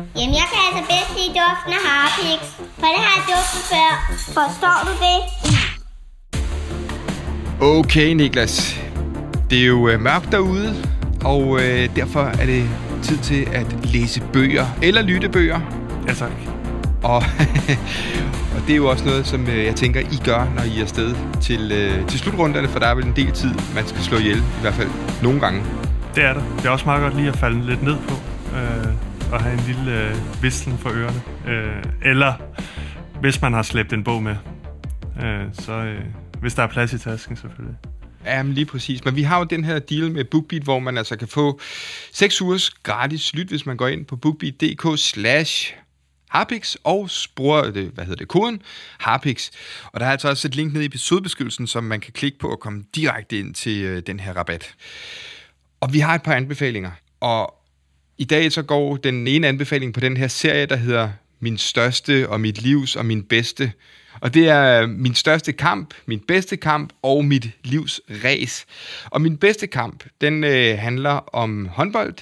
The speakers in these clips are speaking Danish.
Jamen, jeg kan altså bedst lide duften af Harpix, for det har jeg duftet før. Forstår du det? Okay, Niklas. Det er jo øh, mørkt derude, og øh, derfor er det tid til at læse bøger eller lytte bøger. Ja, tak. Og, og det er jo også noget, som øh, jeg tænker, I gør, når I er afsted til, øh, til slutrunderne, for der er vel en del tid, man skal slå ihjel, i hvert fald nogle gange. Det er det. Det er også meget godt lige at falde lidt ned på, øh, og have en lille øh, vislen for ørerne. Øh, eller hvis man har slæbt en bog med, øh, så øh, hvis der er plads i tasken selvfølgelig. Jamen lige præcis. Men vi har jo den her deal med BookBeat, hvor man altså kan få 6 ugers gratis lyt, hvis man går ind på bookbeat.dk slash Harpix og bruger det, øh, hvad hedder det, koden Harpix. Og der er altså også et link ned i episodebeskrivelsen, som man kan klikke på og komme direkte ind til øh, den her rabat. Og vi har et par anbefalinger. Og i dag så går den ene anbefaling på den her serie, der hedder Min største og mit livs og min bedste. Og det er min største kamp, min bedste kamp og mit livs race. Og min bedste kamp, den øh, handler om håndbold.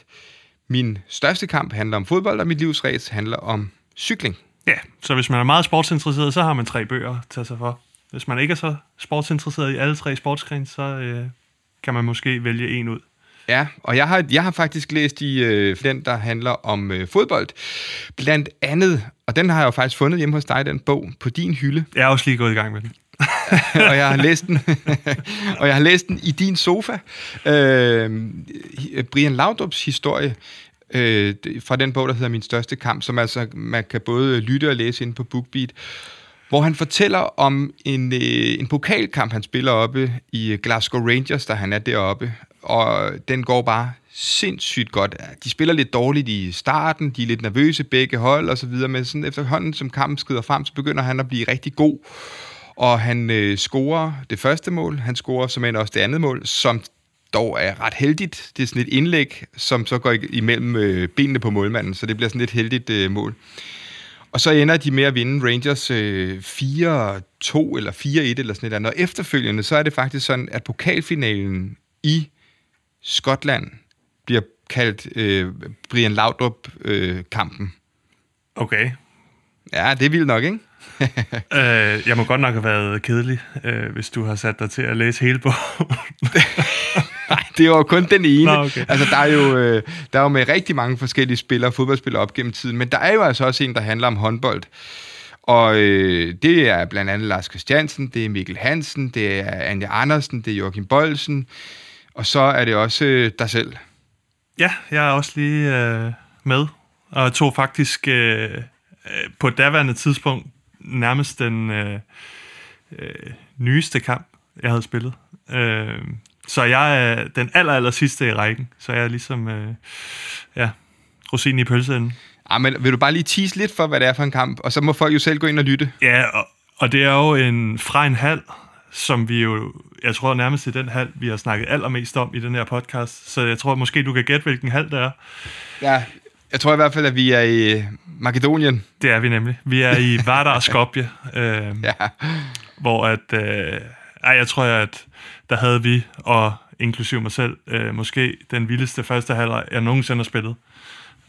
Min største kamp handler om fodbold, og mit livs race handler om cykling. Ja, så hvis man er meget sportsinteresseret, så har man tre bøger at tage sig for. Hvis man ikke er så sportsinteresseret i alle tre sportsgrene, så øh, kan man måske vælge en ud. Ja, og jeg har, jeg har faktisk læst i øh, den, der handler om øh, fodbold. Blandt andet, og den har jeg jo faktisk fundet hjemme hos dig, den bog, på din hylde. Jeg er også lige gået i gang med den. og jeg har læst den, og jeg har læst den i din sofa. Øh, Brian Laudrups historie øh, fra den bog, der hedder Min største kamp, som altså man kan både lytte og læse ind på BookBeat, hvor han fortæller om en, øh, en pokalkamp, han spiller oppe i Glasgow Rangers, der han er deroppe, og den går bare sindssygt godt. De spiller lidt dårligt i starten, de er lidt nervøse begge hold og så videre, men sådan efterhånden som kampen skrider frem, så begynder han at blive rigtig god. Og han øh, scorer det første mål, han scorer som end også det andet mål, som dog er ret heldigt. Det er sådan et indlæg, som så går imellem øh, benene på målmanden, så det bliver sådan et heldigt øh, mål. Og så ender de med at vinde Rangers øh, 4-2 eller 4-1 eller sådan noget. Og efterfølgende, så er det faktisk sådan, at pokalfinalen i Skotland bliver kaldt øh, Brian Laudrup-kampen. Øh, okay. Ja, det er vildt nok, ikke? øh, jeg må godt nok have været kedelig, øh, hvis du har sat dig til at læse hele bogen. Nej, det var kun den ene. Nå, okay. Altså, der er, jo, øh, der er jo med rigtig mange forskellige spillere, fodboldspillere op gennem tiden, men der er jo altså også en, der handler om håndbold. Og øh, det er blandt andet Lars Christiansen, det er Mikkel Hansen, det er Anja Andersen, det er Joachim Bolsen, og så er det også øh, dig selv. Ja, jeg er også lige øh, med, og tog faktisk øh, på et daværende tidspunkt nærmest den øh, øh, nyeste kamp, jeg havde spillet. Øh, så jeg er den aller, aller sidste i rækken, så jeg er ligesom, øh, ja, rosinen i pølseenden. Ah, men vil du bare lige tease lidt for, hvad det er for en kamp, og så må folk jo selv gå ind og lytte. Ja, og, og det er jo en fra en halv, som vi jo, jeg tror nærmest i den halv, vi har snakket allermest om i den her podcast, så jeg tror måske, du kan gætte, hvilken halv det er. Ja, jeg tror i hvert fald, at vi er i Makedonien. Det er vi nemlig. Vi er i Vardar Skopje, øh, ja. hvor at, øh, ej, jeg tror, at der havde vi, og inklusive mig selv, øh, måske den vildeste første halvleg, jeg nogensinde har spillet.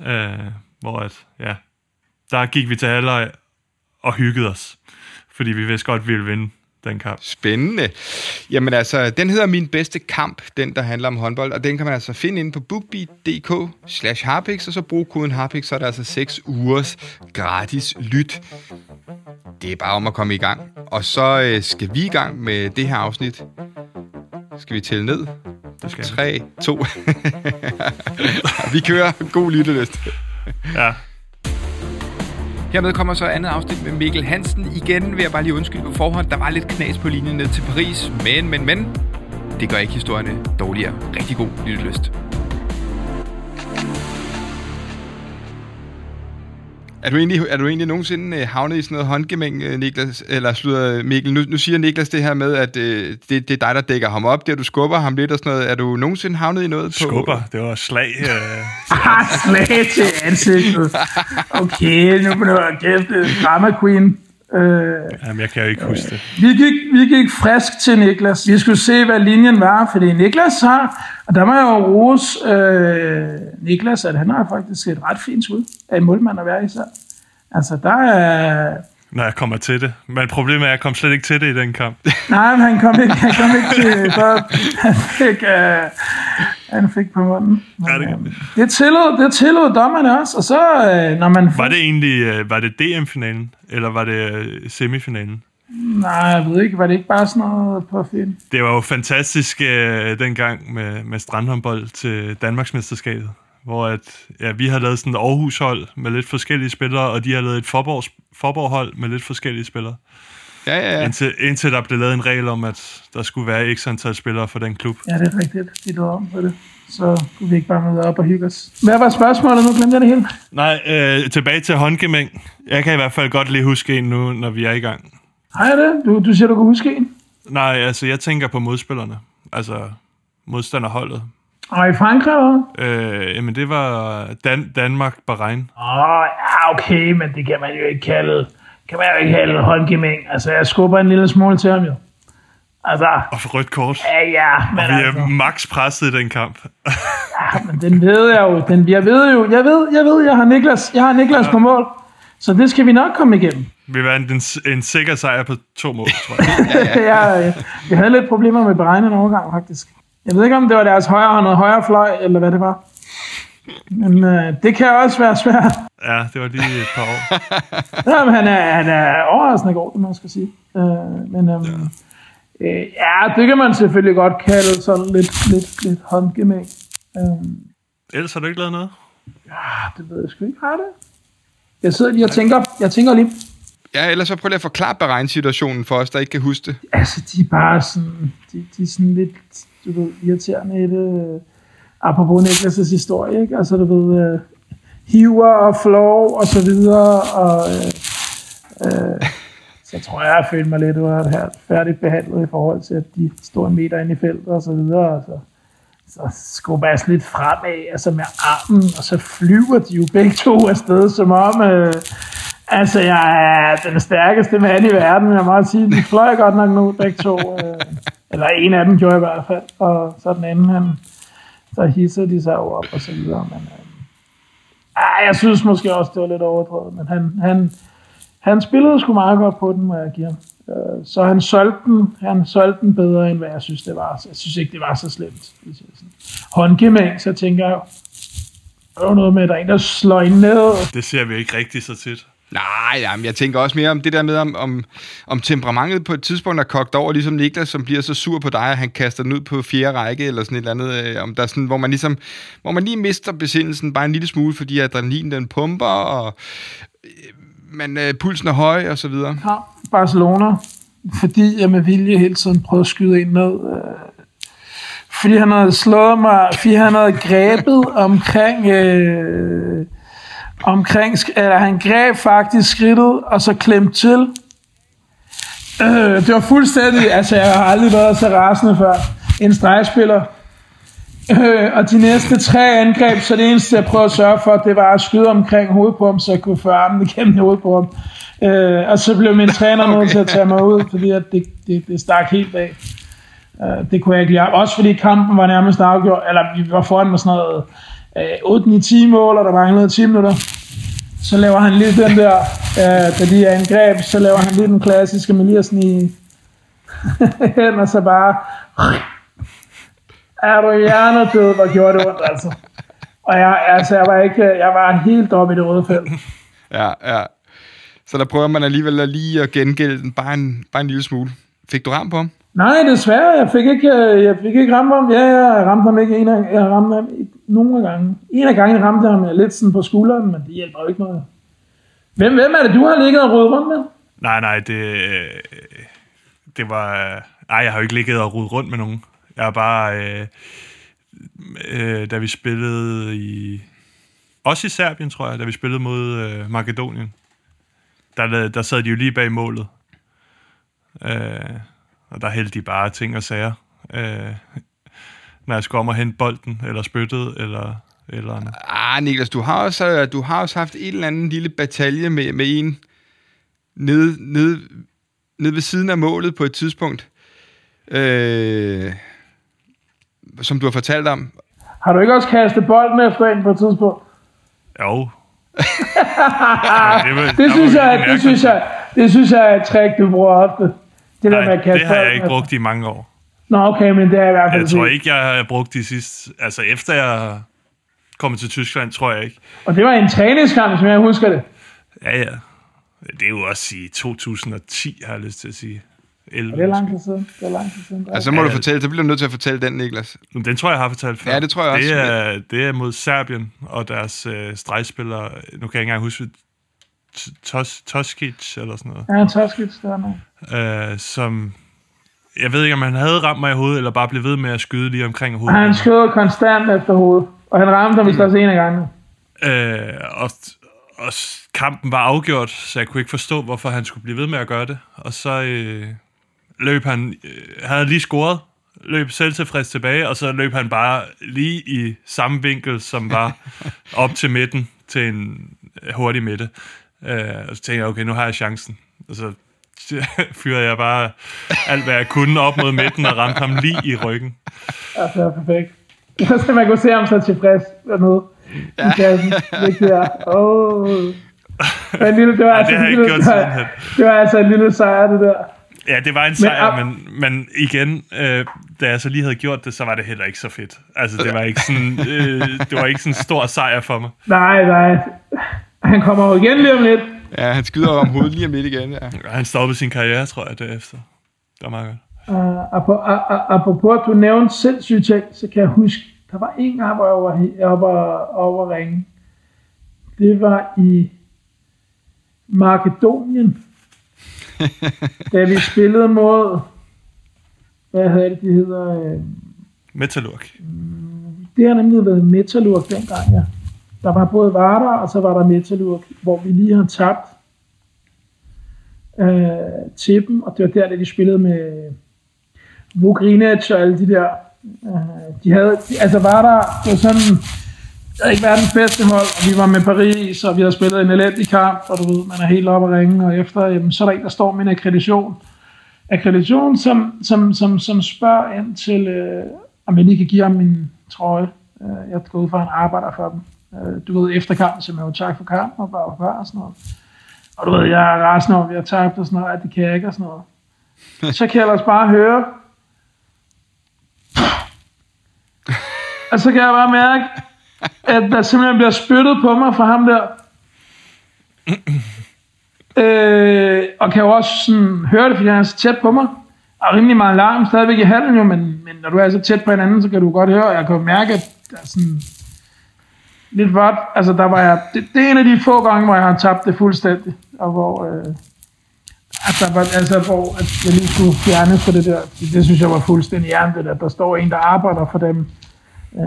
Øh, hvor at, ja, der gik vi til halvleg og hyggede os, fordi vi vidste godt, at vi ville vinde den kamp. Spændende. Jamen altså, den hedder Min Bedste Kamp, den der handler om håndbold, og den kan man altså finde inde på bookbeat.dk slash harpix, og så bruge koden harpix, så er der altså 6 ugers gratis lyt. Det er bare om at komme i gang. Og så øh, skal vi i gang med det her afsnit. Skal vi tælle ned? Det skal 3, 2. vi kører god lyttelyst. Ja. Hermed kommer så andet afsnit med Mikkel Hansen. Igen vil jeg bare lige undskylde på forhånd. Der var lidt knas på linjen ned til Paris. Men, men, men. Det gør ikke historierne dårligere. Rigtig god lyttelyst. Er du egentlig, er du egentlig nogensinde øh, havnet i sådan noget håndgemæng, øh, Niklas, eller slutter Mikkel? Nu, nu siger Niklas det her med, at øh, det, det er dig, der dækker ham op, der du skubber ham lidt og sådan noget. Er du nogensinde havnet i noget på... Skubber, det var slag. Øh, ah, slag til ansigtet. Okay, nu må du have kæft, drama queen. Øh, Jamen, jeg kan jo ikke huske det. vi, gik, vi gik frisk til Niklas. Vi skulle se, hvad linjen var, fordi Niklas har, og der må jeg jo rose øh, Niklas, at han har faktisk et ret fint skud af målmand at være i sig. Altså, der er... Når jeg kommer til det. Men problemet er, at jeg kom slet ikke til det i den kamp. Nej, men han kom ikke, han kom ikke til... Så han fik, øh, han fik på munden. Men, Ja, det øh, det, tillod, det tillod dommerne også, og så øh, når man... Var det egentlig øh, var det DM-finalen, eller var det øh, semifinalen? Nej, jeg ved ikke, var det ikke bare sådan noget på film? Det var jo fantastisk øh, dengang med, med strandhåndbold til Danmarksmesterskabet, hvor at, ja, vi har lavet sådan et Aarhus-hold med lidt forskellige spillere, og de har lavet et Forborg, Forborg-hold med lidt forskellige spillere. Ja, ja, ja. Indtil, indtil der blev lavet en regel om, at der skulle være x antal spillere for den klub. Ja, det er rigtigt. De lavede om på det. Så kunne vi ikke bare møde op og hygge os. Hvad var spørgsmålet? Nu glemte jeg det hele. Nej, øh, tilbage til håndgemæng. Jeg kan i hvert fald godt lige huske en nu, når vi er i gang. Har jeg det? Du, du siger, du kan huske en? Nej, altså jeg tænker på modspillerne. Altså modstanderholdet. Og i Frankrig, eller? Øh, jamen det var Dan- Danmark, Bahrein. Åh, oh, ja, okay, men det kan man jo ikke kalde, kan man jo ikke kalde håndgemæng. Altså, jeg skubber en lille smule til ham jo. Altså, Og for rødt kort. ja, ja, men Vi altså, er max presset i den kamp. ja, men den ved jeg jo. Den, jeg ved jo, jeg ved, jeg ved, jeg har Niklas, jeg har Niklas på mål. Så det skal vi nok komme igennem. Vi vandt en, en sikker sejr på to mål, tror jeg. ja, ja. Jeg havde lidt problemer med beregnet overgang, faktisk. Jeg ved ikke, om det var deres højre noget højre fløj, eller hvad det var. Men øh, det kan også være svært. Ja, det var lige et par år. Ja, men han er, han er overraskende god, det må jeg skal sige. Øh, men øhm, ja. Øh, ja, det kan man selvfølgelig godt kalde sådan lidt, lidt, lidt håndgemæng. Øhm, Ellers har du ikke lavet noget? ah, det ved jeg sgu ikke, har det? Jeg sidder lige og tænker, jeg tænker lige, Ja, ellers så prøv lige at forklare Bahrein-situationen for os, der ikke kan huske det. altså de er bare sådan, de, de er sådan lidt, du ved, irriterende i det. Apropos Niklas' historie, ikke? Altså, du ved, øh, hiver og flow og så videre, og øh, øh, så tror jeg, jeg følte mig lidt uretfærdigt behandlet i forhold til, at de står en meter ind i feltet og så videre, og så, så skubber jeg lidt fremad, altså med armen, og så flyver de jo begge to afsted, som om, øh, altså jeg er den stærkeste mand i verden, jeg må sige, de fløj godt nok nu, begge to, øh, eller en af dem gjorde i hvert fald, og så den anden, han, så hisser de sig over op og så videre, men øh, ej, jeg synes måske også, det var lidt overdrevet, men han, han, han spillede sgu meget godt på den, må jeg give ham. Øh, Så han solgte den, han solgte den bedre, end hvad jeg synes, det var. Jeg synes ikke, det var så slemt. hvis jeg sådan. Håndgemæng, så tænker jeg, der er noget med, at der er en, der slår ind ned. Det ser vi ikke rigtig så tit. Nej, jamen, jeg tænker også mere om det der med, om, om, om temperamentet på et tidspunkt er kogt over, ligesom Niklas, som bliver så sur på dig, at han kaster den ud på fjerde række, eller sådan et eller andet, øh, om der er sådan, hvor man ligesom, hvor man lige mister besindelsen bare en lille smule, fordi adrenalin den pumper, og øh, man, øh, pulsen er høj, og så videre. Ja, Barcelona, fordi jeg med vilje hele tiden prøvede at skyde ind ned. Øh, fordi han havde slået mig, fordi han havde grebet omkring, øh, omkring, eller han greb faktisk skridtet, og så klemt til. Øh, det var fuldstændig, altså jeg har aldrig været så rasende før. En stregspiller. Øh, og de næste tre angreb, så det eneste jeg prøvede at sørge for, det var at skyde omkring hovedet på ham, så jeg kunne få armen igennem hovedet på ham. Øh, og så blev min træner okay. nødt til at tage mig ud, fordi at det, det, det stak helt af. Øh, det kunne jeg ikke lide. Også fordi kampen var nærmest afgjort, eller vi var foran med sådan noget øh, 8-9-10 mål, og der manglede 10 minutter. Så laver han lige den der, øh, da de er angreb, så laver han lige den klassiske med lige at snige hen, og så bare er du hjernedød, hvor gjorde det ondt, altså. Og jeg, altså, jeg var, ikke, jeg var helt oppe i det røde felt. Ja, ja. Så der prøver man alligevel at lige at gengælde den bare en, bare en lille smule. Fik du ram på ham? Nej, desværre. Jeg fik ikke, øh, jeg fik ikke ramt ham. Ja, jeg ramte ham ikke. En jeg ramte ham ikke nogle gange. En af gangen ramte jeg ham lidt sådan på skulderen, men det hjælper jo ikke noget. Hvem, hvem er det, du har ligget og rodet rundt med? Nej, nej, det, øh, det var... Nej, jeg har jo ikke ligget og rodet rundt med nogen. Jeg har bare... Øh, øh, da vi spillede i... Også i Serbien, tror jeg, da vi spillede mod øh, Makedonien. Der, der sad de jo lige bag målet. Øh, og der hældte de bare ting og sager. Øh, når jeg skulle om at hente bolden, eller spyttet, eller eller andet. Ah, Niklas, du har også, øh, du har også haft en eller anden lille batalje med, med en, nede, nede, nede ved siden af målet på et tidspunkt, øh, som du har fortalt om. Har du ikke også kastet bolden efter en på et tidspunkt? Jo. Men Det synes der var jeg, det synes jeg, det synes jeg er et trick, du bruger ofte. Det der med Nej, at kaste det har jeg ikke brugt i mange år. Nå, okay, men det er i hvert fald Jeg tror ikke, jeg har brugt de sidste... Altså, efter jeg kom til Tyskland, tror jeg ikke. Og det var en træningskamp, som jeg husker det. Ja, ja. Det er jo også i 2010, har jeg lyst til at sige. 11, Og det er lang tid siden. Det er lang tid siden. Altså, så må Ja. du fortælle, så bliver du nødt til at fortælle den, Niklas. Men Den tror jeg, jeg har fortalt før. Ja, det tror jeg også, Det er, det er mod Serbien og deres øh, stregspillere. Nu kan jeg ikke engang huske, Tos, Toskic eller sådan noget. Ja, Toskic, der er noget. Øh, som... Jeg ved ikke, om han havde ramt mig i hovedet, eller bare blev ved med at skyde lige omkring hovedet. Han skød konstant efter hovedet. Og han ramte vist også en af gangene. Øh, og, og kampen var afgjort, så jeg kunne ikke forstå, hvorfor han skulle blive ved med at gøre det. Og så øh, løb han, øh, han havde lige scoret, løb selvtilfreds tilbage, og så løb han bare lige i samme vinkel, som var op til midten, til en øh, hurtig midte. Øh, og så tænkte jeg, okay, nu har jeg chancen. Og så fyrede jeg bare alt, hvad jeg kunne op mod midten, og ramte ham lige i ryggen. Altså, det er perfekt. Så man kunne se ham så tilfreds dernede i kassen. Det der. Åh. Det var en lille, det var, Ej, altså det lille, det var, det var altså en lille sejr, det der. Ja, det var en sejr, Men- men, men igen, øh, da jeg så lige havde gjort det, så var det heller ikke så fedt. Altså, det var ikke sådan, øh, det var ikke sådan en stor sejr for mig. Nej, nej. Han kommer jo igen lige om lidt. Ja, han skyder om hovedet lige om midt igen. Ja. Han stoppede sin karriere, tror jeg, derefter. Det var meget godt. Uh, apropos, at du nævnte sindssyge ting, så kan jeg huske, der var en gang, hvor jeg var oppe over at ringe. Det var i Makedonien. da vi spillede mod, hvad hedder det, de hedder, øh, Metalurg. det har nemlig været Metalurg dengang, ja. Der var både Vardar, og så var der Metalurg, hvor vi lige har tabt øh, til dem, og det var der, da de spillede med Vugrinac og alle de der. Øh, de havde, de, altså Vardar, det var sådan, det havde ikke verdens bedste hold, og vi var med Paris, og vi havde spillet en elendig kamp, og du ved, man er helt oppe at ringe, og efter, jamen, så er der en, der står med en akkreditation. Akkreditation, som, som, som, som spørger ind til, øh, om jeg lige kan give ham min trøje. Øh, jeg går ud fra, at han arbejder for dem. Øh, du ved, efter kampen, så jo tak for kampen, og bare og sådan noget. Og du ved, jeg er rasende over, at vi har tabt og sådan noget, at det kan jeg ikke og sådan noget. Så kan jeg ellers bare høre. Og så kan jeg bare mærke, at der simpelthen bliver spyttet på mig fra ham der. Øh, og kan jo også sådan høre det, fordi han er så tæt på mig. Og rimelig meget larm stadigvæk i halen jo, men, men når du er så tæt på hinanden, så kan du godt høre, og jeg kan jo mærke, at der er sådan lidt vådt. Altså, der var jeg, det, det, er en af de få gange, hvor jeg har tabt det fuldstændig, og hvor, øh, at der var, altså, hvor at jeg lige skulle fjernes for det der. Det, det synes jeg var fuldstændig hjernedødt, at der står en, der arbejder for dem. Øh,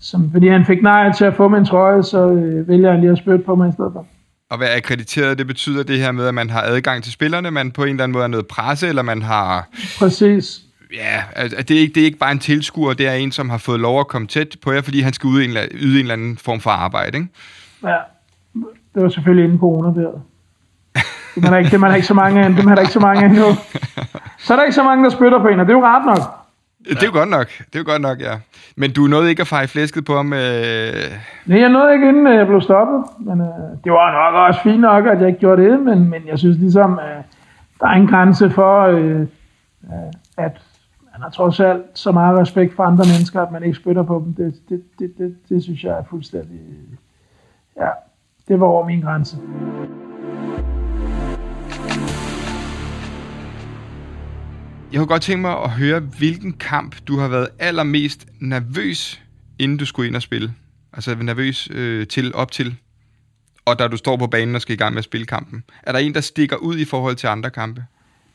som, fordi han fik nej til at få min trøje, så øh, vælger han lige at spytte på mig i stedet for. Og hvad akkrediteret, det betyder det her med, at man har adgang til spillerne, man på en eller anden måde er noget presse, eller man har... Præcis. Ja, altså, det, er ikke, det er ikke bare en tilskuer, det er en, som har fået lov at komme tæt på jer, fordi han skal yde en, yde en eller anden form for arbejde, ikke? Ja, det var selvfølgelig inden corona der. Det er der ikke, det er der ikke så mange af, dem er der ikke så mange af endnu. Så er der ikke så mange, der spytter på en, og det er jo ret nok. Det er jo godt nok, det er jo godt nok, ja. Men du nåede ikke at feje flæsket på ham, øh... Nej, jeg nåede ikke, inden øh, jeg blev stoppet. Men øh, det var nok også fint nok, at jeg ikke gjorde det. Men, men jeg synes ligesom, øh, der er en grænse for, øh, øh, at man har trods alt så meget respekt for andre mennesker, at man ikke spytter på dem. Det, det, det, det, det synes jeg er fuldstændig... Ja, det var over min grænse. Jeg kunne godt tænke mig at høre, hvilken kamp du har været allermest nervøs, inden du skulle ind og spille. Altså nervøs øh, til, op til, og da du står på banen og skal i gang med at spille kampen. Er der en, der stikker ud i forhold til andre kampe?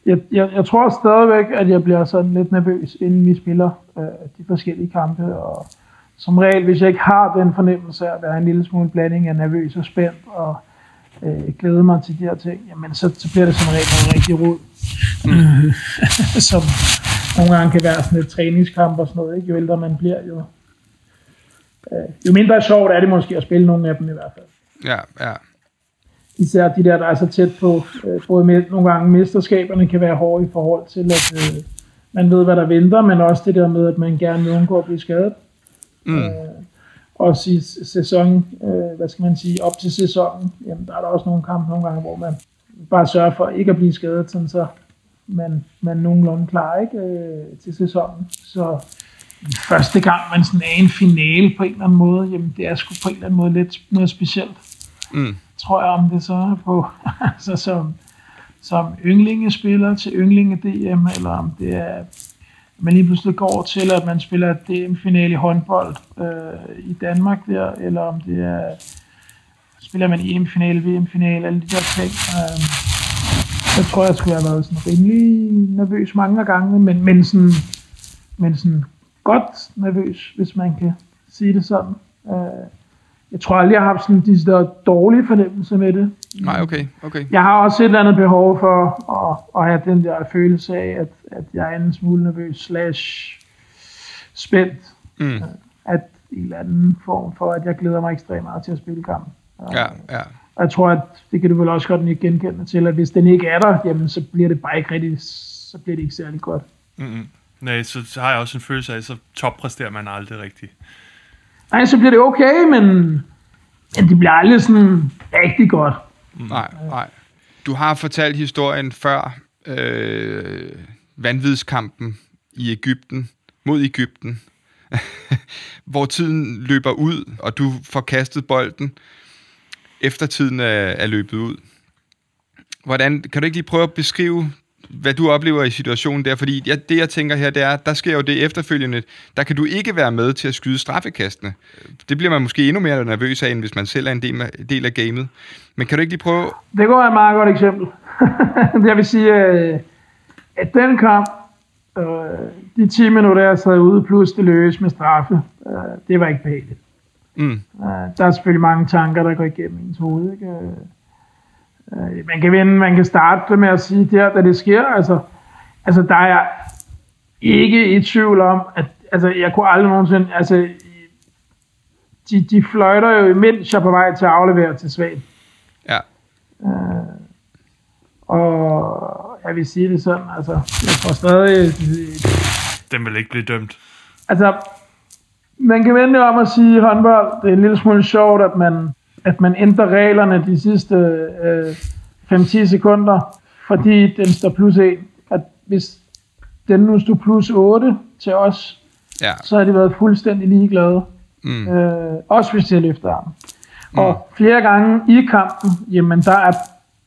Jeg, jeg, jeg tror stadigvæk, at jeg bliver sådan lidt nervøs, inden vi spiller øh, de forskellige kampe. Og som regel, hvis jeg ikke har den fornemmelse af at være en lille smule blanding af nervøs og spændt, og øh, glæde mig til de her ting, jamen så, så bliver det som regel noget rigtig rod. Mm. som nogle gange kan være sådan et træningskamp og sådan noget. Ikke? Jo ældre man bliver, jo, øh, jo mindre sjovt er det måske at spille nogle af dem i hvert fald. Ja, ja. Især de der, der er så tæt på, øh, både med, nogle gange mesterskaberne kan være hårde i forhold til, at øh, man ved, hvad der venter, men også det der med, at man gerne vil undgå at blive skadet. Mm. Øh, også i sæson, øh, hvad skal man sige, op til sæsonen, jamen der er der også nogle kampe nogle gange, hvor man bare sørger for ikke at blive skadet, sådan så man, man nogenlunde klar ikke, øh, til sæsonen. Så første gang man sådan er i en finale på en eller anden måde, jamen det er sgu på en eller anden måde lidt noget specielt. Mm. Tror jeg, om det så er på, altså som, som yndlingespiller til yndlinge DM, eller om det er, man lige pludselig går til, at man spiller DM-finale i håndbold øh, i Danmark der, eller om det er, spiller man EM-finale, VM-finale, alle de der ting. Øh, jeg tror, jeg skulle have været sådan rimelig nervøs mange gange, men, men, sådan, men sådan godt nervøs, hvis man kan sige det sådan. Øh, jeg tror aldrig, jeg har haft sådan de der dårlige fornemmelser med det. Nej, okay, okay. Jeg har også et eller andet behov for at, at have den der følelse af, at, at jeg er en smule nervøs slash spændt. Mm. At en eller anden form for, at jeg glæder mig ekstremt meget til at spille kampen. Ja, ja. Og jeg tror, at det kan du vel også godt ikke genkende til, at hvis den ikke er der, jamen så bliver det bare ikke rigtig, så bliver det ikke særlig godt. Mm-hmm. Nej, så, så har jeg også en følelse af, at så toppræsterer man aldrig rigtigt. Nej, så bliver det okay, men, ja, det bliver aldrig sådan rigtig godt. Nej, nej. Du har fortalt historien før øh, vanvidskampen i Ægypten, mod Ægypten, hvor tiden løber ud, og du får kastet bolden, efter tiden er, er løbet ud. Hvordan, kan du ikke lige prøve at beskrive, hvad du oplever i situationen der? Fordi jeg, det, jeg tænker her, det er, der sker jo det efterfølgende, der kan du ikke være med til at skyde straffekastene. Det bliver man måske endnu mere nervøs af, end hvis man selv er en del af, del af gamet. Men kan du ikke lige prøve Det går et meget godt eksempel. jeg vil sige, øh, at den kamp, øh, de 10 minutter, jeg sad ude, plus det løs med straffe, øh, det var ikke behageligt. Mm. Øh, der er selvfølgelig mange tanker, der går igennem ens hoved. Ikke? Øh, man, kan vende, man kan starte med at sige, der, da det sker, altså, altså der er jeg ikke i tvivl om, at altså, jeg kunne aldrig nogensinde, altså, de, de fløjter jo, imens jeg er på vej til at aflevere til Svag. Ja. Øh, og jeg vil sige det sådan, altså, jeg får stadig, Den vil ikke blive dømt. altså, man kan vende om at sige håndbold, det er en lille smule sjovt, at man, at man ændrer reglerne de sidste øh, 5-10 sekunder, fordi den står plus 1. At hvis den nu stod plus 8 til os, Ja. så har de været fuldstændig ligeglade. Mm. Øh, også hvis de har løftet armen. Og flere gange i kampen, jamen der er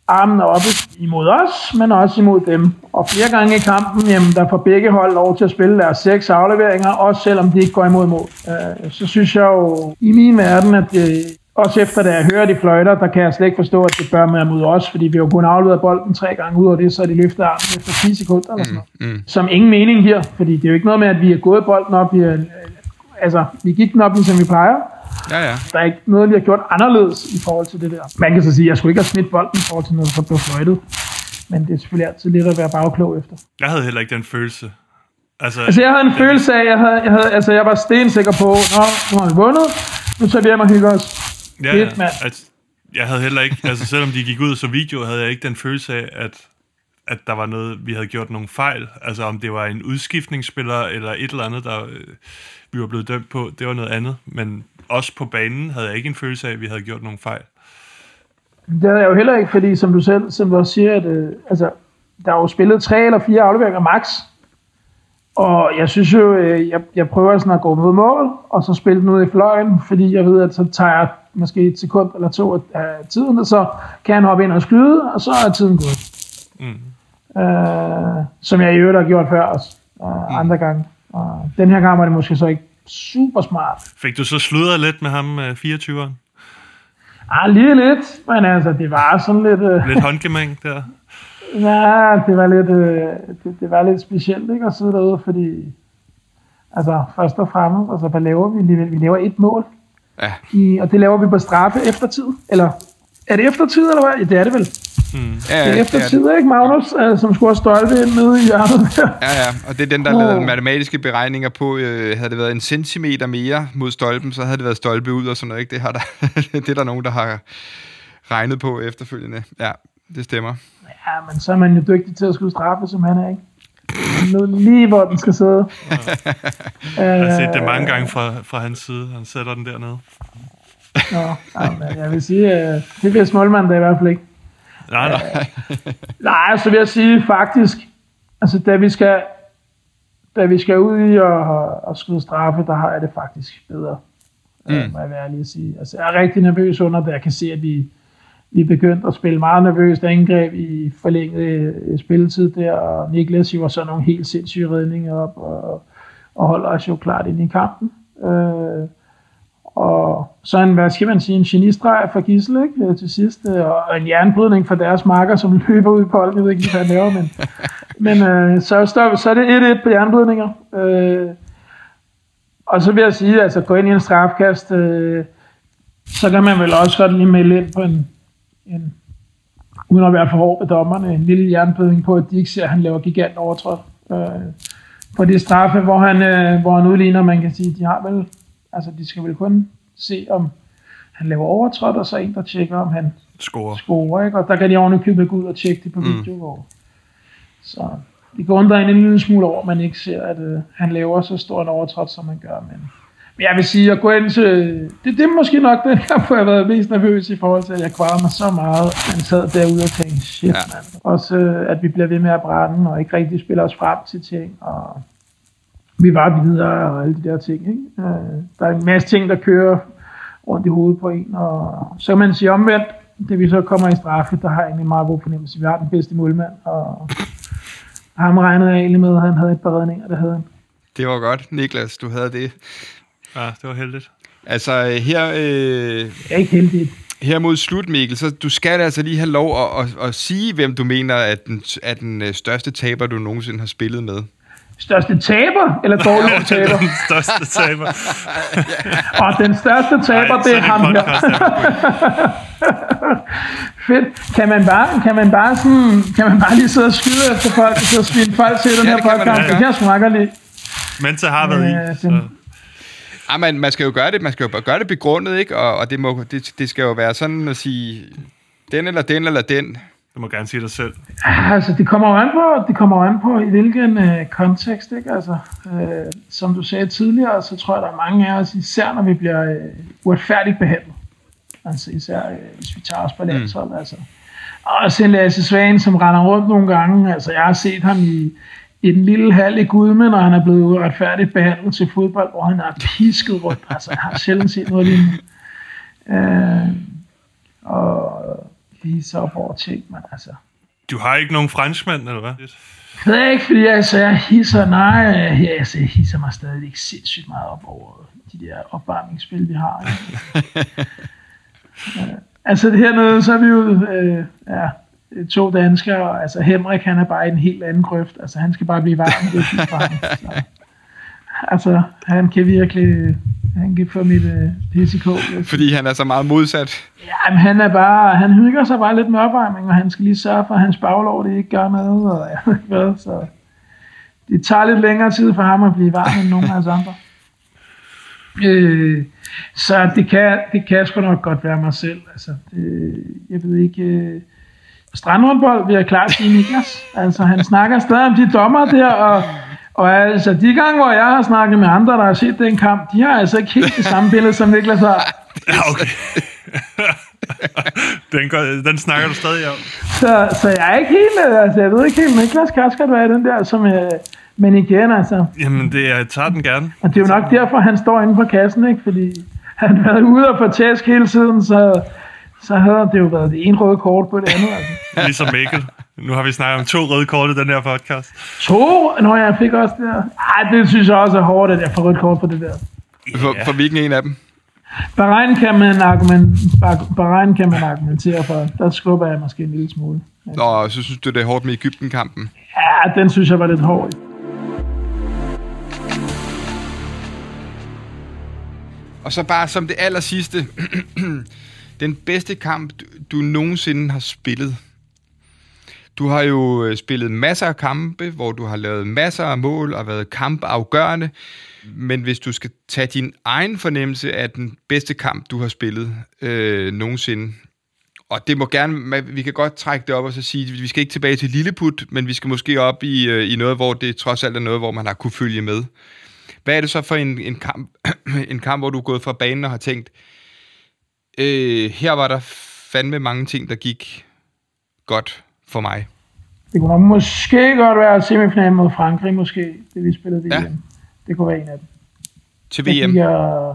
armen oppe imod os, men også imod dem. Og flere gange i kampen, jamen der får begge hold lov til at spille deres seks afleveringer, også selvom de ikke går imod mål. Øh, så synes jeg jo i min verden, at det, også efter da jeg hører de fløjter, der kan jeg slet ikke forstå, at det bør være mod os, fordi vi har jo kun afleveret bolden tre gange ud af det, så er de løftet armen efter 10 sekunder eller sådan noget. Mm. Som ingen mening her, fordi det er jo ikke noget med, at vi har gået bolden op i, altså vi gik den op, ligesom vi plejer. Ja, ja. Der er ikke noget, vi har gjort anderledes i forhold til det der. Man kan så sige, at jeg skulle ikke have smidt bolden i forhold til noget, der blev fløjtet. Men det er selvfølgelig altid lidt at være bagklog efter. Jeg havde heller ikke den følelse. Altså, Altså jeg havde en følelse af, jeg, havde, jeg, havde, altså, jeg var stensikker på, Nå, nu har vi vundet, nu tager vi hjem og hygger os. Ja, fedt, mand. at, jeg havde heller ikke, altså selvom de gik ud og så video, havde jeg ikke den følelse af, at, at der var noget, vi havde gjort nogle fejl. Altså om det var en udskiftningsspiller eller et eller andet, der øh, vi var blevet dømt på, det var noget andet. Men også på banen havde jeg ikke en følelse af, at vi havde gjort nogle fejl. Det havde jeg jo heller ikke, fordi som du selv som du også siger, at, øh, altså, der er jo spillet tre eller fire afleveringer max. Og jeg synes jo, øh, jeg, jeg prøver sådan at gå mod mål, og så spille den ud i fløjen, fordi jeg ved, at så tager jeg måske et sekund eller to af tiden, og så kan han hoppe ind og skyde, og så er tiden gået. Mm. Øh, som jeg i øvrigt har gjort før også, øh, andre gange. Og den her gang var det måske så ikke super smart. Fik du så sludret lidt med ham, øh, 24'eren? Ah, lige lidt, men altså, det var sådan lidt... Øh, Lidt håndgemæng der? Ja, det var lidt, øh, det, det var lidt specielt ikke, at sidde derude, fordi altså, først og fremmest, altså, hvad laver vi? Vi- Vi laver et mål, Ja. i, og det laver vi på straffe efter tid. Eller er det efter tid, eller hvad? Ja, det er det vel. Ja, Det er efter det er tid, ikke, Magnus, øh, som skulle have stolpe ind nede i hjørnet. Ja, ja, og det er den, der Åh. lavede matematiske beregninger på, øh, havde det været en centimeter mere mod stolpen, så havde det været stolpe ud og sådan noget, ikke? Det, har der, det er der nogen, der har regnet på efterfølgende. Ja, det stemmer. Ja, men så er man jo dygtig til at skulle straffe, som han er, ikke? Ved lige, hvor den skal sidde. Jeg har set det mange gange fra, fra hans side. Han sætter den dernede. Nå, jamen, jeg vil sige, øh, det vil Smålmand da i hvert fald ikke. Nej, nej. Nej, så vil jeg sige faktisk, altså da vi skal, da vi skal ud i og, og skyde straffe, der har jeg det faktisk bedre. Mm. Øh, må jeg være ærlig at sige. Altså, jeg er rigtig nervøs under det. Jeg kan se, at vi, vi begyndte at spille meget nervøst angreb i forlænget øh, spilletid der, og Niklas hiver så nogle helt sindssyge redninger op og, og holder os jo klart ind i kampen. Øh, og så en, hvad skal man sige, en genistreg for Gissel, ikke, øh, til sidst, øh, og en jernbrydning for deres marker, som løber ud på holdet, jeg ved ikke, hvad han laver, men, men øh, så, så, så er det 1-1 på jernbrydninger. Øh, og så vil jeg sige, altså gå ind i en strafkast, øh, så kan man vel også godt lige melde ind på en, en uden at være for hård ved dommerne, en lille jernbrydning på, at de ikke ser, at han laver gigant overtråd. Øh, på det straffe, hvor han, øh, hvor han udligner, man kan sige, de har vel Altså, de skal vel kun se, om han laver overtråd, og så en, der tjekker, om han Score. scorer, ikke? Og der kan de oven købe gå ud og tjekke det på video, mm. hvor... Så det går undre en lille smule over, at man ikke ser, at øh, han laver så stor en overtråd, som man gør, men... Men jeg vil sige, at gå ind til... Det, det er måske nok den kamp, hvor jeg har været mest nervøs i forhold til, at jeg kvarede mig så meget. Han sad derude og tænkte, shit, ja. mand. Også, øh, at vi bliver ved med at brænde, og ikke rigtig spiller os frem til ting. Og vi var videre og alle de der ting. Ikke? Øh, der er en masse ting, der kører rundt i hovedet på en, og så kan man sige omvendt, det vi så kommer i straffe, der har jeg egentlig meget god fornemmelse. Vi har den bedste målmand, og ham regnede jeg egentlig med, at han havde et par redninger, det havde han. Det var godt, Niklas, du havde det. Ja, det var heldigt. Altså her, øh, Det er ikke heldigt. her mod slut, Mikkel, så du skal altså lige have lov at, at, at sige, hvem du mener er den, er den øh, største taber, du nogensinde har spillet med. Største taber, eller dårligste taber? Den største taber. og den største taber, Ej, det er ham her. er Fedt. Kan man bare, kan man bare, sådan, kan man bare lige sidde og skyde efter folk, og så svine folk til den Ja, her podcast? jeg godt lide. Mens jeg har været Øh, i. Så. Ah, man, man skal jo gøre det, man skal jo gøre det begrundet, ikke? Og, og det, må, det, det skal jo være sådan at sige, den eller den eller den. Du må gerne sige dig selv. Ja, Altså, det kommer jo an på, det kommer an på i hvilken øh, kontekst, ikke? Altså, øh, som du sagde tidligere, så tror jeg, der er mange af os, især når vi bliver øh, uretfærdigt behandlet. Altså, især øh, hvis vi tager os på landshold, mm. altså. Og også en Lasse Svane, som render rundt nogle gange. Altså, jeg har set ham i, i den lille hal i Gudme, når han er blevet uretfærdigt behandlet til fodbold, hvor han har pisket rundt. Altså, jeg har sjældent set noget lignende. Øh, og lige så over ting, men altså, Du har ikke nogen franskmænd, eller hvad? det jeg ikke, fordi altså, jeg hisser, nej, jeg, altså, jeg hisser mig stadig ikke sindssygt meget op over de der opvarmningsspil, vi har. ikke? Øh, altså det hernede, så er vi jo øh, ja, to danskere, og altså Henrik, han er bare i en helt anden grøft. Altså han skal bare blive varm, det er for ham. Så, altså, han kan virkelig, han kan få mit øh, PCK. Fordi han er så meget modsat. Jamen, han er bare, han hygger sig bare lidt med opvarmning, og han skal lige sørge for, at hans baglov det ikke gør noget, og jeg ved ikke hvad, så det tager lidt længere tid for ham at blive varm end nogen af os andre. Øh, så det kan, det kan sgu nok godt være mig selv. Altså, det, jeg ved ikke... Øh, strandhåndbold vil jeg klart sige Niklas. Altså, han snakker stadig om de dommer der, og, og altså, de gange, hvor jeg har snakket med andre, der har set den kamp, de har altså ikke helt det samme billede, som Niklas har. Ja, okay. den, går, den snakker du stadig om. Så, så jeg er ikke helt, altså jeg ved ikke helt, Niklas kan også godt være den der, som, øh, men igen altså, Jamen, det, jeg tager den gerne. og det er jo nok derfor, han står inde på kassen, ikke, fordi han har været ude og få tæsk hele tiden, så, så havde det jo været det ene røde kort på det andet, altså. Ligesom Mikkel. Nu har vi snakket om to røde kort i den her podcast. To, når jeg fik også der. Ej, det synes jeg også er hårdt, at jeg får rødt kort på det der. For, for hvilken en af dem? Bahrein kan man, argument, Bahrein kan man argumentere for. Der skubber jeg måske en lille smule. Nå, så synes du, det er hårdt med Ægypten-kampen. Ja, den synes jeg var lidt hård. Og så bare som det aller sidste. den bedste kamp, du, nogensinde har spillet. Du har jo øh, spillet masser af kampe, hvor du har lavet masser af mål og været kampafgørende. Men hvis du skal tage din egen fornemmelse af den bedste kamp, du har spillet øh, nogensinde, Og det må gerne, vi kan godt trække det op og så sige, at vi skal ikke tilbage til Lilleput, men vi skal måske op i, øh, i noget, hvor det trods alt er noget, hvor man har kunne følge med. Hvad er det så for en, en, kamp, en kamp, hvor du er gået fra banen og har tænkt, øh, her var der fandme mange ting, der gik godt for mig? Det kunne måske godt være semifinalen mod Frankrig, måske, det vi spillede det Ja. Det kunne være en af dem. Til Der VM? gik jeg,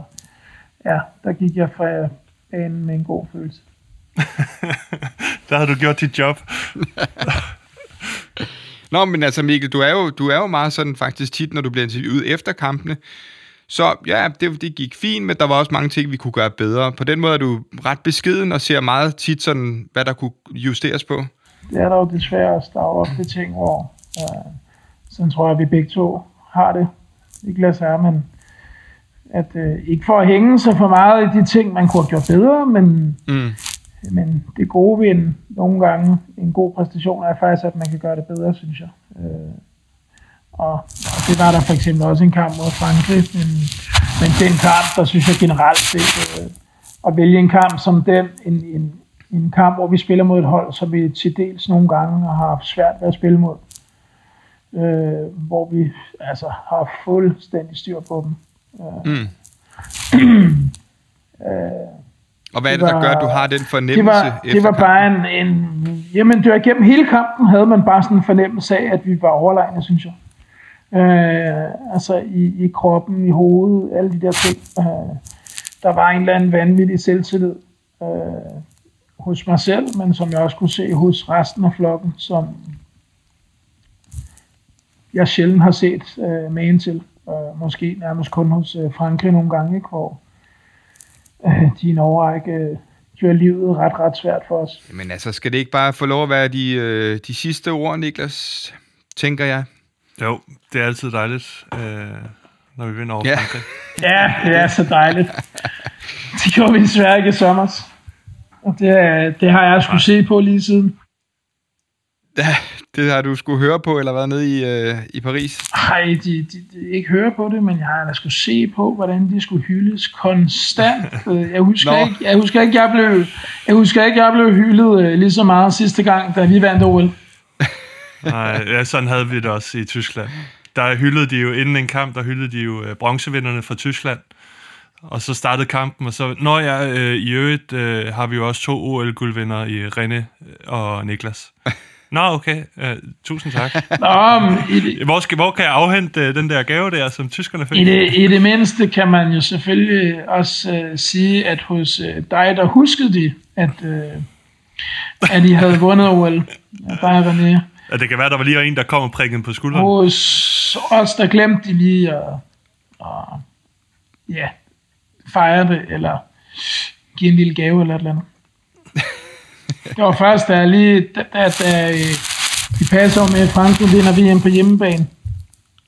ja, der gik jeg fra banen med en god følelse. Der har du gjort dit job. Nå, men altså Mikkel, du er, jo, du er jo meget sådan faktisk tit, når du bliver interviewet efter kampene. Så ja, det, det gik fint, men der var også mange ting, vi kunne gøre bedre. På den måde er du ret beskeden og ser meget tit sådan, hvad der kunne justeres på. Det er der jo desværre også. Der er jo ofte ting, hvor øh, sådan tror jeg, at vi begge to har det. Niklas er, men at øh, ikke for at hænge sig for meget i de ting, man kunne have gjort bedre, men, Mm. men det gode ved en, nogle gange en god præstation er faktisk, at man kan gøre det bedre, synes jeg. Øh, og, og det var der for eksempel også en kamp mod Frankrig, men, men den kamp, der synes jeg generelt set, øh, at vælge en kamp som den, en, en, en kamp, hvor vi spiller mod et hold, som vi til dels nogle gange har haft svært ved at spille mod. Øh, hvor vi altså har fuldstændig styr på dem. Mm. Øh, Og hvad er Det det, der var- gør, at du har den det fornemmelse var, det var bare en, en... Jamen, det var gennem hele kampen, havde man bare sådan en fornemmelse af, at vi var overlegne, synes jeg. Øh, altså i, i kroppen, i hovedet, alle de der ting. Øh, der var en eller anden vanvittig selvtillid øh, hos mig selv, men som jeg også kunne se hos resten af flokken, som jeg sjældent har set øh, magen til. Øh, måske nærmest kun hos øh, Frankrig nogle gange, ikke? hvor øh, de i en overrække øh, livet ret, ret svært for os. Men altså, skal det ikke bare få lov at være de, øh, de sidste ord, Niklas, tænker jeg? Jo, det er altid dejligt, øh, når vi vinder over Ja. Frankrig. Ja, det er så dejligt. Det gjorde vi i Sverige i sommer. Og det, det har jeg skulle se på lige siden. Ja, det har du skulle høre på, eller været nede i, øh, i Paris? Ej, de, de, de ikke høre på det, men jeg har da skulle se på, hvordan de skulle hyldes konstant. Øh, Jeg husker, ikke, jeg husker ikke, jeg blev, jeg husker ikke, jeg blev hyldet øh, lige så meget sidste gang, da vi vandt OL. Nej, ja, sådan havde vi det også i Tyskland. Der hyldede de jo, inden en kamp, der hyldede de jo øh, bronzevinderne fra Tyskland. Og så startede kampen, og så, når jeg øh, i øvrigt, øh, har vi jo også to OL-guldvindere i René og Niklas. Nå, okay. Øh, tusind tak. Nå, men i, det, Hvor, skal, hvor kan jeg afhente øh, den der gave der, som tyskerne fik? i, det, I det mindste kan man jo selvfølgelig også øh, sige, at hos øh, dig, der huskede de, at, øh, at I havde vundet OL. Ja, dig og René. Ja, det kan være, der var lige en, der kom og prikkede på skulderen. Hos os, der glemte de lige at, at ja, fejre det, eller give en lille gave eller et eller andet. Det var først, da jeg lige, da, da, da øh, de passer med, at Frankrig vinder VM på hjemmebane.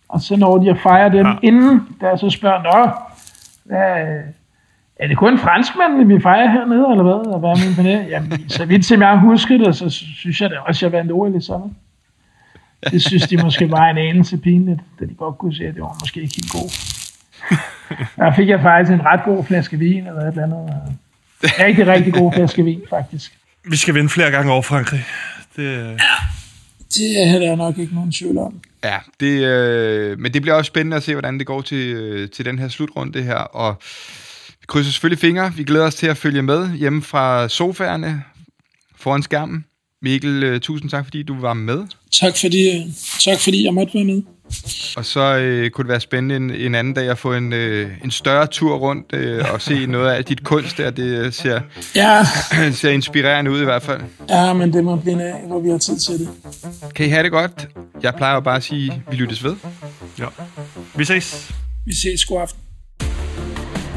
Og så når de at fejre dem Ja. inden, der så spørger, Nå, hvad, er det kun franskmændene, vi fejrer hernede, eller hvad? Og hvad er min det? Jamen, så vidt som jeg husker det, så synes jeg da også, at jeg vandt OL i sommer. Det synes de måske var en anelse pinligt, da de godt kunne se, at det var måske ikke helt god. Der fik jeg faktisk en ret god flaske vin, eller et eller andet. Rigtig, rigtig god flaske vin, faktisk. Vi skal vinde flere gange over Frankrig. Det, øh, Det er der nok ikke nogen tvivl om. Ja, det, øh, men det bliver også spændende at se, hvordan det går til, øh, til den her slutrunde her, og vi krydser selvfølgelig fingre. Vi glæder os til at følge med hjemme fra sofaerne foran skærmen. Mikkel, øh, tusind tak, fordi du var med. Tak fordi, øh, tak fordi jeg måtte være med. Og så øh, kunne det være spændende en, en anden dag at få en, øh, en større tur rundt øh, og se noget af dit kunst der. Det øh, ser, Ja, ser inspirerende ud i hvert fald. ja, men det må blive af, hvor vi har tid til det. Kan I have det godt? Jeg plejer jo bare at sige, vi lyttes ved. ja. Vi ses. Vi ses god aften.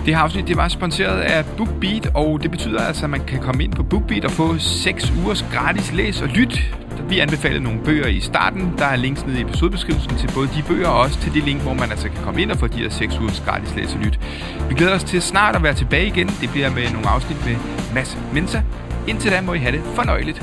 Det her afsnit det var sponsoreret af BookBeat, og det betyder altså, at man kan komme ind på BookBeat og få 6 ugers gratis læs og lyt. Vi anbefalede nogle bøger i starten. Der er links nede i episodebeskrivelsen til både de bøger og også til det link, hvor man altså kan komme ind og få de her 6 ugers gratis læs og lyt. Vi glæder os til snart at være tilbage igen. Det bliver med nogle afsnit med Mads Mensa. Indtil da må I have det fornøjeligt.